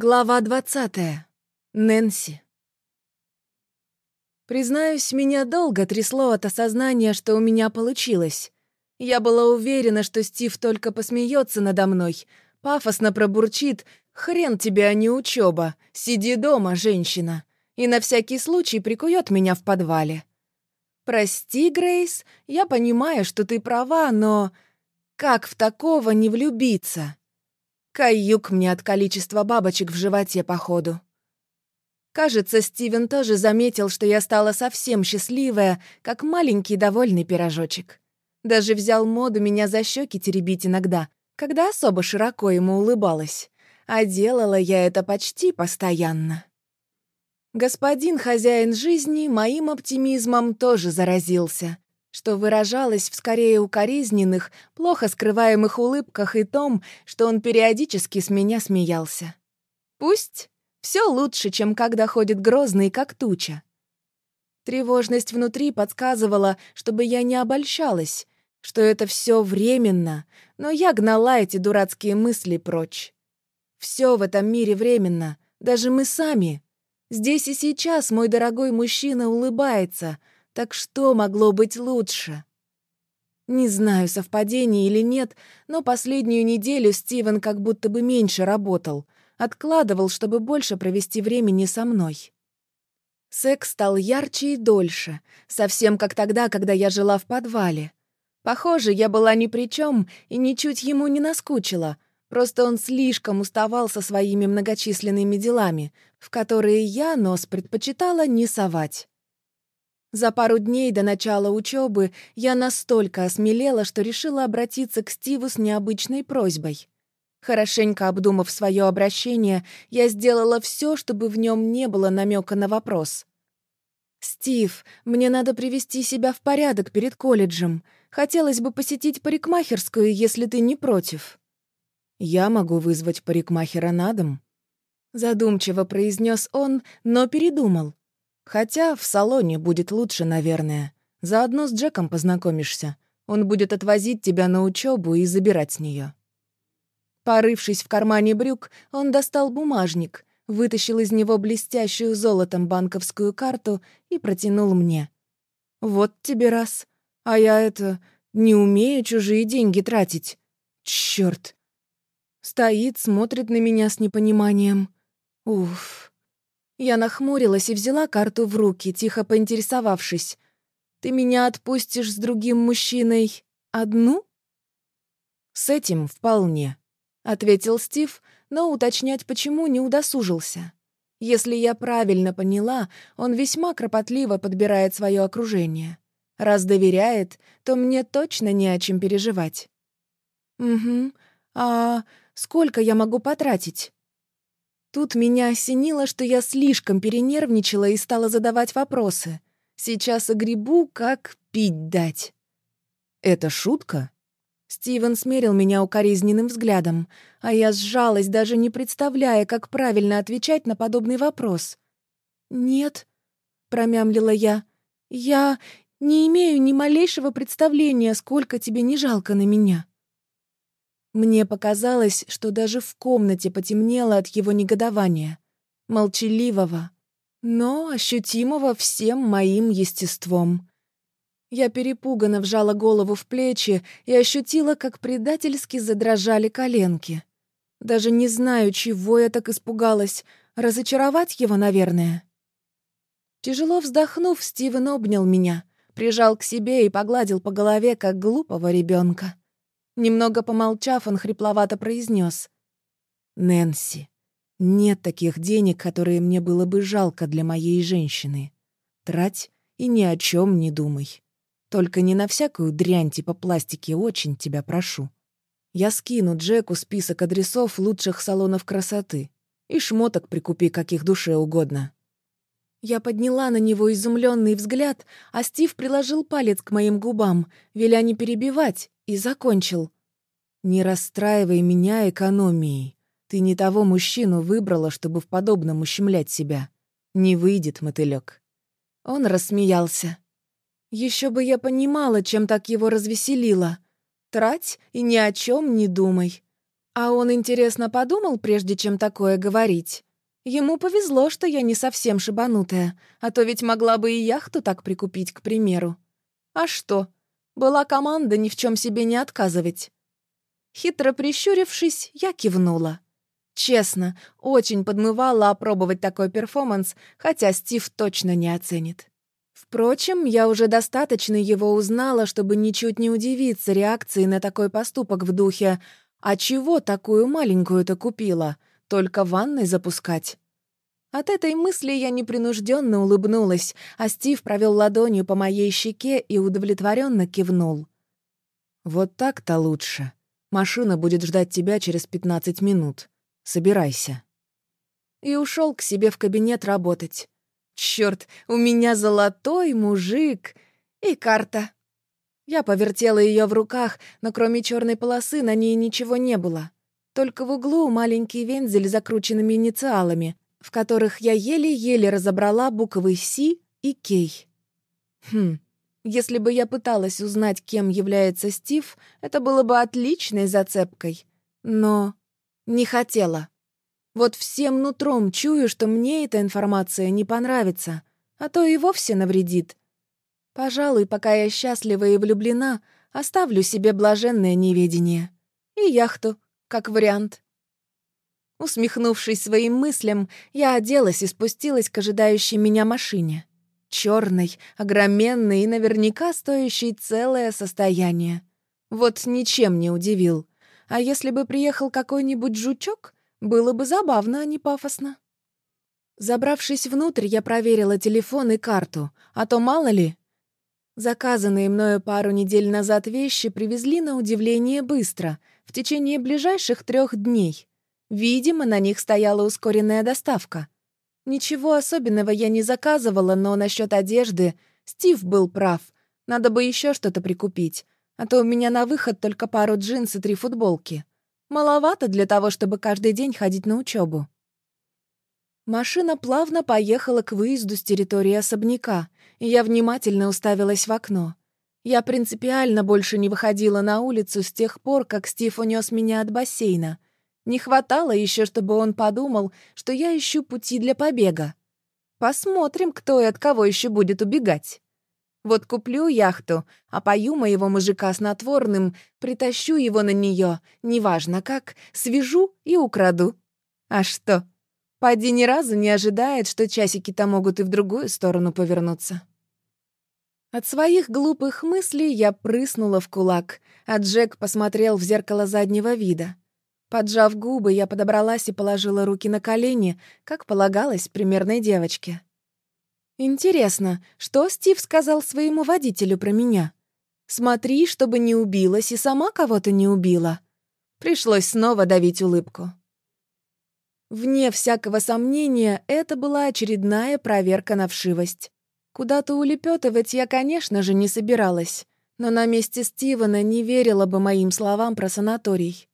Глава двадцатая. Нэнси. Признаюсь, меня долго трясло от осознания, что у меня получилось. Я была уверена, что Стив только посмеется надо мной, пафосно пробурчит «Хрен тебе, а не учеба, сиди дома, женщина», и на всякий случай прикует меня в подвале. «Прости, Грейс, я понимаю, что ты права, но как в такого не влюбиться?» Каюк мне от количества бабочек в животе, походу. Кажется, Стивен тоже заметил, что я стала совсем счастливая, как маленький довольный пирожочек. Даже взял моду меня за щеки теребить иногда, когда особо широко ему улыбалась. А делала я это почти постоянно. Господин хозяин жизни моим оптимизмом тоже заразился что выражалось в скорее укоризненных, плохо скрываемых улыбках и том, что он периодически с меня смеялся. Пусть все лучше, чем когда ходит грозный, как туча. Тревожность внутри подсказывала, чтобы я не обольщалась, что это все временно, но я гнала эти дурацкие мысли прочь. Все в этом мире временно, даже мы сами. Здесь и сейчас мой дорогой мужчина улыбается — так что могло быть лучше? Не знаю, совпадение или нет, но последнюю неделю Стивен как будто бы меньше работал, откладывал, чтобы больше провести времени со мной. Секс стал ярче и дольше, совсем как тогда, когда я жила в подвале. Похоже, я была ни при чем и ничуть ему не наскучила, просто он слишком уставал со своими многочисленными делами, в которые я нос предпочитала не совать. За пару дней до начала учебы я настолько осмелела, что решила обратиться к Стиву с необычной просьбой. Хорошенько обдумав свое обращение, я сделала все, чтобы в нем не было намека на вопрос. «Стив, мне надо привести себя в порядок перед колледжем. Хотелось бы посетить парикмахерскую, если ты не против». «Я могу вызвать парикмахера на дом», — задумчиво произнес он, но передумал. Хотя в салоне будет лучше, наверное. Заодно с Джеком познакомишься. Он будет отвозить тебя на учебу и забирать с нее. Порывшись в кармане брюк, он достал бумажник, вытащил из него блестящую золотом банковскую карту и протянул мне. «Вот тебе раз. А я это... не умею чужие деньги тратить. Чёрт!» Стоит, смотрит на меня с непониманием. Уф. Я нахмурилась и взяла карту в руки, тихо поинтересовавшись. «Ты меня отпустишь с другим мужчиной одну?» «С этим вполне», — ответил Стив, но уточнять почему не удосужился. Если я правильно поняла, он весьма кропотливо подбирает свое окружение. Раз доверяет, то мне точно не о чем переживать. «Угу. А сколько я могу потратить?» Тут меня осенило, что я слишком перенервничала и стала задавать вопросы. Сейчас огребу, как пить дать. «Это шутка?» Стивен смерил меня укоризненным взглядом, а я сжалась, даже не представляя, как правильно отвечать на подобный вопрос. «Нет», — промямлила я, — «я не имею ни малейшего представления, сколько тебе не жалко на меня». Мне показалось, что даже в комнате потемнело от его негодования. Молчаливого, но ощутимого всем моим естеством. Я перепуганно вжала голову в плечи и ощутила, как предательски задрожали коленки. Даже не знаю, чего я так испугалась. Разочаровать его, наверное. Тяжело вздохнув, Стивен обнял меня, прижал к себе и погладил по голове, как глупого ребенка. Немного помолчав, он хрипловато произнес: «Нэнси, нет таких денег, которые мне было бы жалко для моей женщины. Трать и ни о чем не думай. Только не на всякую дрянь типа пластики, очень тебя прошу. Я скину Джеку список адресов лучших салонов красоты. И шмоток прикупи, каких душе угодно». Я подняла на него изумленный взгляд, а Стив приложил палец к моим губам, веля не перебивать, и закончил. «Не расстраивай меня экономией. Ты не того мужчину выбрала, чтобы в подобном ущемлять себя. Не выйдет, мотылёк». Он рассмеялся. Еще бы я понимала, чем так его развеселило. Трать и ни о чем не думай. А он, интересно, подумал, прежде чем такое говорить? Ему повезло, что я не совсем шибанутая, а то ведь могла бы и яхту так прикупить, к примеру. А что? Была команда ни в чем себе не отказывать. Хитро прищурившись, я кивнула. Честно, очень подмывала опробовать такой перформанс, хотя Стив точно не оценит. Впрочем, я уже достаточно его узнала, чтобы ничуть не удивиться реакции на такой поступок в духе «А чего такую маленькую-то купила? Только ванной запускать?» От этой мысли я непринужденно улыбнулась, а Стив провел ладонью по моей щеке и удовлетворенно кивнул. «Вот так-то лучше. Машина будет ждать тебя через 15 минут. Собирайся». И ушел к себе в кабинет работать. Черт, у меня золотой мужик и карта. Я повертела ее в руках, но кроме черной полосы на ней ничего не было. Только в углу маленький вензель с закрученными инициалами, в которых я еле-еле разобрала буквы «С» и «Кей». Хм, если бы я пыталась узнать, кем является Стив, это было бы отличной зацепкой. Но не хотела. Вот всем нутром чую, что мне эта информация не понравится, а то и вовсе навредит. Пожалуй, пока я счастлива и влюблена, оставлю себе блаженное неведение. И яхту, как вариант. Усмехнувшись своим мыслям, я оделась и спустилась к ожидающей меня машине. Черной, огроменной и наверняка стоящей целое состояние. Вот ничем не удивил. А если бы приехал какой-нибудь жучок, было бы забавно, а не пафосно. Забравшись внутрь, я проверила телефон и карту, а то мало ли. Заказанные мною пару недель назад вещи привезли на удивление быстро, в течение ближайших трех дней. Видимо, на них стояла ускоренная доставка. Ничего особенного я не заказывала, но насчет одежды Стив был прав. Надо бы еще что-то прикупить, а то у меня на выход только пару джинс и три футболки. Маловато для того, чтобы каждый день ходить на учебу. Машина плавно поехала к выезду с территории особняка, и я внимательно уставилась в окно. Я принципиально больше не выходила на улицу с тех пор, как Стив унес меня от бассейна — не хватало еще, чтобы он подумал, что я ищу пути для побега. Посмотрим, кто и от кого еще будет убегать. Вот куплю яхту, опою моего мужика снотворным, притащу его на нее, неважно как, свяжу и украду. А что? Пади ни разу не ожидает, что часики-то могут и в другую сторону повернуться. От своих глупых мыслей я прыснула в кулак, а Джек посмотрел в зеркало заднего вида — Поджав губы, я подобралась и положила руки на колени, как полагалось примерной девочке. Интересно, что Стив сказал своему водителю про меня? Смотри, чтобы не убилась и сама кого-то не убила. Пришлось снова давить улыбку. Вне всякого сомнения, это была очередная проверка на вшивость. Куда-то улепетывать я, конечно же, не собиралась, но на месте Стивена не верила бы моим словам про санаторий.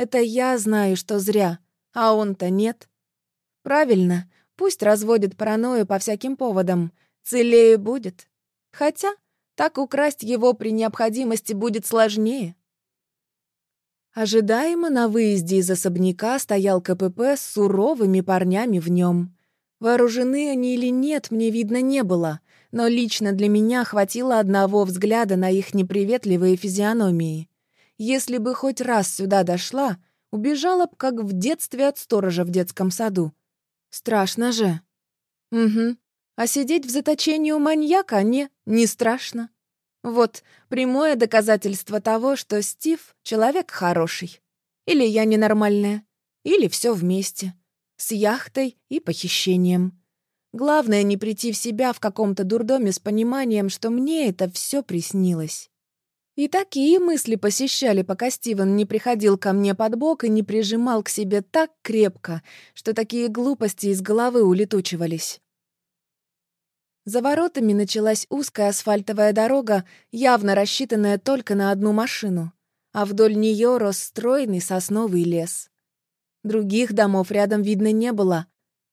Это я знаю, что зря, а он-то нет. Правильно, пусть разводит паранойю по всяким поводам. Целее будет. Хотя так украсть его при необходимости будет сложнее. Ожидаемо на выезде из особняка стоял КПП с суровыми парнями в нем. Вооружены они или нет, мне видно не было, но лично для меня хватило одного взгляда на их неприветливые физиономии. Если бы хоть раз сюда дошла, убежала б, как в детстве от сторожа в детском саду. Страшно же. Угу. А сидеть в заточении у маньяка не, не страшно. Вот прямое доказательство того, что Стив — человек хороший. Или я ненормальная, или все вместе. С яхтой и похищением. Главное не прийти в себя в каком-то дурдоме с пониманием, что мне это все приснилось. И такие мысли посещали, пока Стивен не приходил ко мне под бок и не прижимал к себе так крепко, что такие глупости из головы улетучивались. За воротами началась узкая асфальтовая дорога, явно рассчитанная только на одну машину, а вдоль нее рос стройный сосновый лес. Других домов рядом видно не было.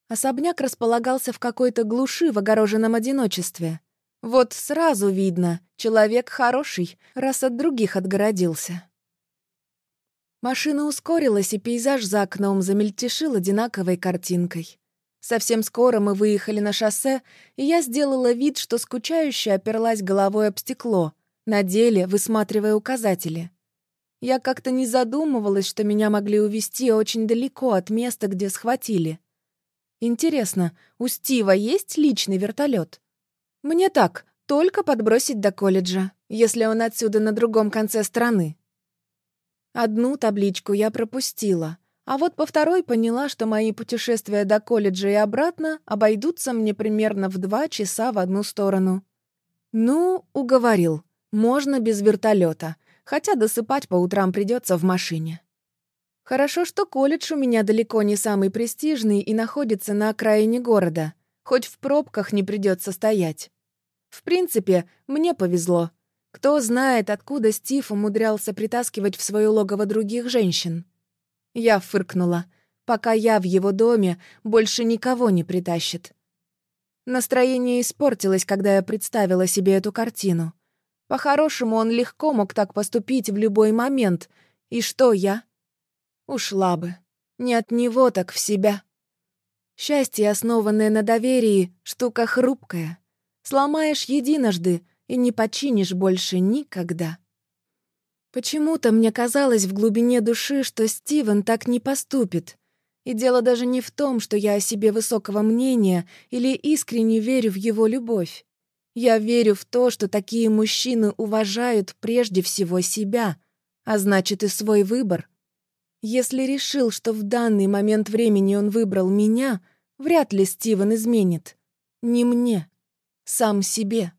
Особняк располагался в какой-то глуши в огороженном одиночестве — вот сразу видно, человек хороший, раз от других отгородился. Машина ускорилась, и пейзаж за окном замельтешил одинаковой картинкой. Совсем скоро мы выехали на шоссе, и я сделала вид, что скучающе оперлась головой об стекло, на деле высматривая указатели. Я как-то не задумывалась, что меня могли увезти очень далеко от места, где схватили. Интересно, у Стива есть личный вертолет? Мне так, только подбросить до колледжа, если он отсюда на другом конце страны. Одну табличку я пропустила, а вот по второй поняла, что мои путешествия до колледжа и обратно обойдутся мне примерно в два часа в одну сторону. Ну, уговорил. Можно без вертолета, хотя досыпать по утрам придется в машине. Хорошо, что колледж у меня далеко не самый престижный и находится на окраине города, хоть в пробках не придется стоять. В принципе, мне повезло. Кто знает, откуда Стив умудрялся притаскивать в свое логово других женщин. Я фыркнула. Пока я в его доме, больше никого не притащит. Настроение испортилось, когда я представила себе эту картину. По-хорошему, он легко мог так поступить в любой момент. И что я? Ушла бы. Не от него, так в себя. Счастье, основанное на доверии, штука хрупкая. Сломаешь единожды — и не починишь больше никогда. Почему-то мне казалось в глубине души, что Стивен так не поступит. И дело даже не в том, что я о себе высокого мнения или искренне верю в его любовь. Я верю в то, что такие мужчины уважают прежде всего себя, а значит и свой выбор. Если решил, что в данный момент времени он выбрал меня, вряд ли Стивен изменит. Не мне, сам себе.